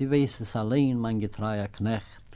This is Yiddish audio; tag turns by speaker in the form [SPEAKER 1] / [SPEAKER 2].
[SPEAKER 1] Die weiß es allein, mein getreuer Knecht.